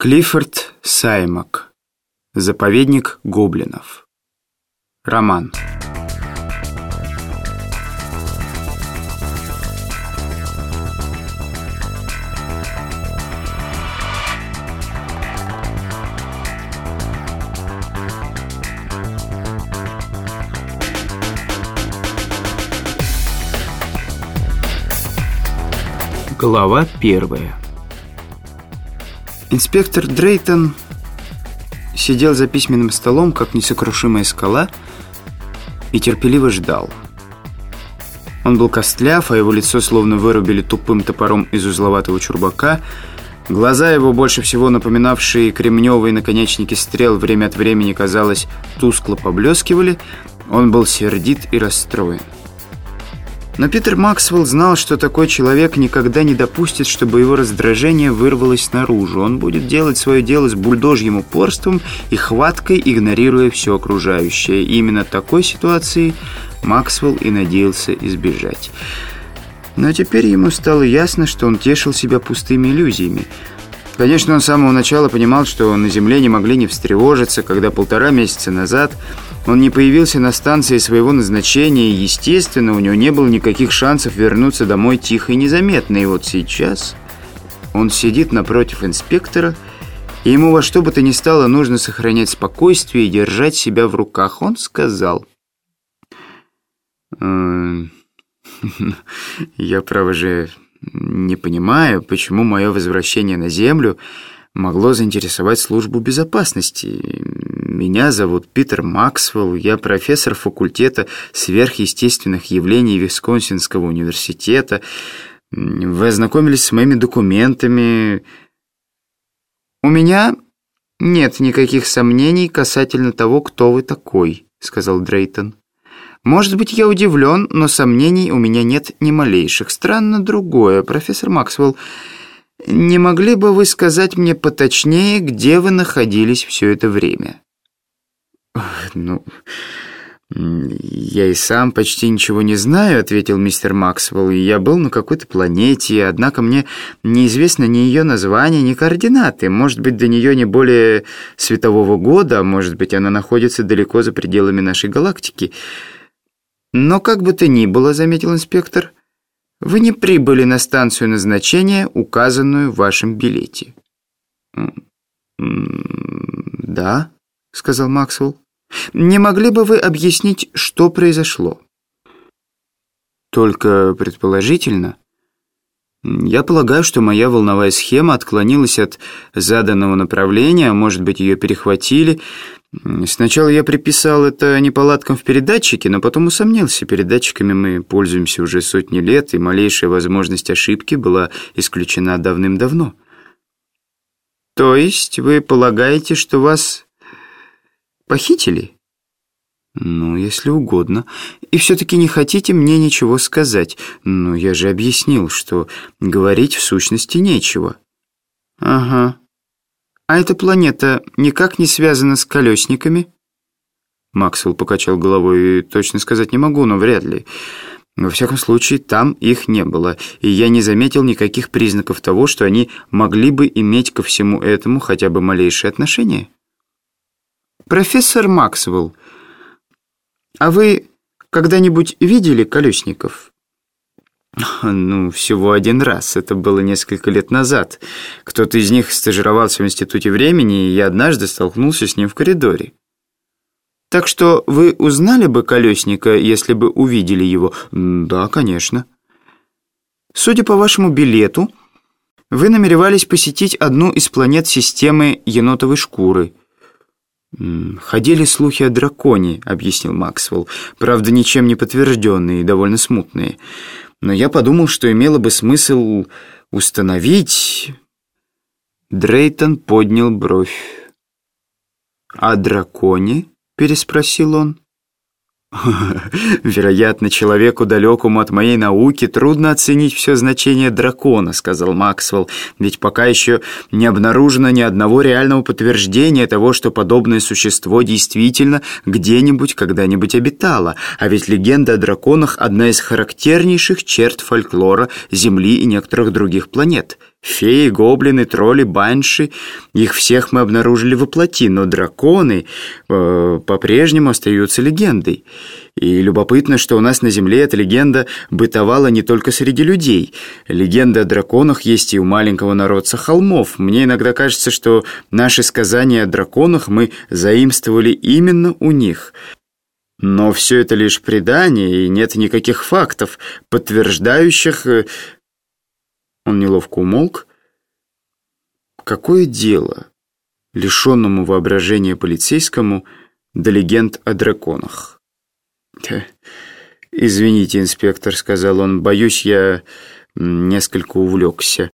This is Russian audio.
Клиффорд Саймак. Заповедник гоблинов. Роман. Глава первая. Инспектор Дрейтон сидел за письменным столом, как несокрушимая скала, и терпеливо ждал. Он был костляв, а его лицо словно вырубили тупым топором из узловатого чурбака. Глаза его, больше всего напоминавшие кремневые наконечники стрел, время от времени, казалось, тускло поблескивали. Он был сердит и расстроен. Но Питер Максвелл знал, что такой человек никогда не допустит, чтобы его раздражение вырвалось наружу. Он будет делать свое дело с бульдожьим упорством и хваткой, игнорируя все окружающее. И именно такой ситуации Максвелл и надеялся избежать. Но теперь ему стало ясно, что он тешил себя пустыми иллюзиями. Конечно, он с самого начала понимал, что на Земле не могли не встревожиться, когда полтора месяца назад он не появился на станции своего назначения, естественно, у него не было никаких шансов вернуться домой тихо и незаметно. И вот сейчас он сидит напротив инспектора, и ему во что бы то ни стало нужно сохранять спокойствие и держать себя в руках. Он сказал... «Э, «Я, право же, не понимаю, почему мое возвращение на Землю могло заинтересовать службу безопасности. Меня зовут Питер Максвелл, я профессор факультета сверхъестественных явлений Висконсинского университета. Вы ознакомились с моими документами. У меня нет никаких сомнений касательно того, кто вы такой, сказал Дрейтон. Может быть, я удивлен, но сомнений у меня нет ни малейших. Странно другое, профессор Максвелл. Не могли бы вы сказать мне поточнее, где вы находились все это время? «Ну, я и сам почти ничего не знаю», — ответил мистер Максвелл. «Я был на какой-то планете, однако мне неизвестно ни ее название, ни координаты. Может быть, до нее не более светового года, а может быть, она находится далеко за пределами нашей галактики. Но как бы то ни было, — заметил инспектор, — вы не прибыли на станцию назначения, указанную в вашем билете». «Да», — сказал Максвелл. Не могли бы вы объяснить, что произошло? Только предположительно. Я полагаю, что моя волновая схема отклонилась от заданного направления, а может быть, ее перехватили. Сначала я приписал это неполадкам в передатчике, но потом усомнился. Передатчиками мы пользуемся уже сотни лет, и малейшая возможность ошибки была исключена давным-давно. То есть вы полагаете, что вас Похитили? Ну, если угодно. И все-таки не хотите мне ничего сказать. Ну, я же объяснил, что говорить в сущности нечего. Ага. А эта планета никак не связана с колесниками? Максвелл покачал головой. Точно сказать не могу, но вряд ли. Во всяком случае, там их не было, и я не заметил никаких признаков того, что они могли бы иметь ко всему этому хотя бы малейшее отношение. «Профессор Максвелл, а вы когда-нибудь видели колесников?» «Ну, всего один раз. Это было несколько лет назад. Кто-то из них стажировался в Институте времени, и я однажды столкнулся с ним в коридоре». «Так что вы узнали бы колесника, если бы увидели его?» «Да, конечно». «Судя по вашему билету, вы намеревались посетить одну из планет системы енотовой шкуры». «Ходили слухи о драконе», — объяснил Максвелл. «Правда, ничем не подтвержденные и довольно смутные. Но я подумал, что имело бы смысл установить...» Дрейтон поднял бровь. «О драконе?» — переспросил он. «Вероятно, человеку далекому от моей науки трудно оценить все значение дракона», — сказал Максвелл, «ведь пока еще не обнаружено ни одного реального подтверждения того, что подобное существо действительно где-нибудь когда-нибудь обитало, а ведь легенда о драконах — одна из характернейших черт фольклора Земли и некоторых других планет». Феи, гоблины, тролли, банши, их всех мы обнаружили во плоти, но драконы э, по-прежнему остаются легендой. И любопытно, что у нас на Земле эта легенда бытовала не только среди людей. Легенда о драконах есть и у маленького народца холмов. Мне иногда кажется, что наши сказания о драконах мы заимствовали именно у них. Но все это лишь предание, и нет никаких фактов, подтверждающих э, он неловко умолк. Какое дело, лишенному воображения полицейскому, до легенд о драконах? «Извините, инспектор», — сказал он, — «боюсь, я несколько увлекся».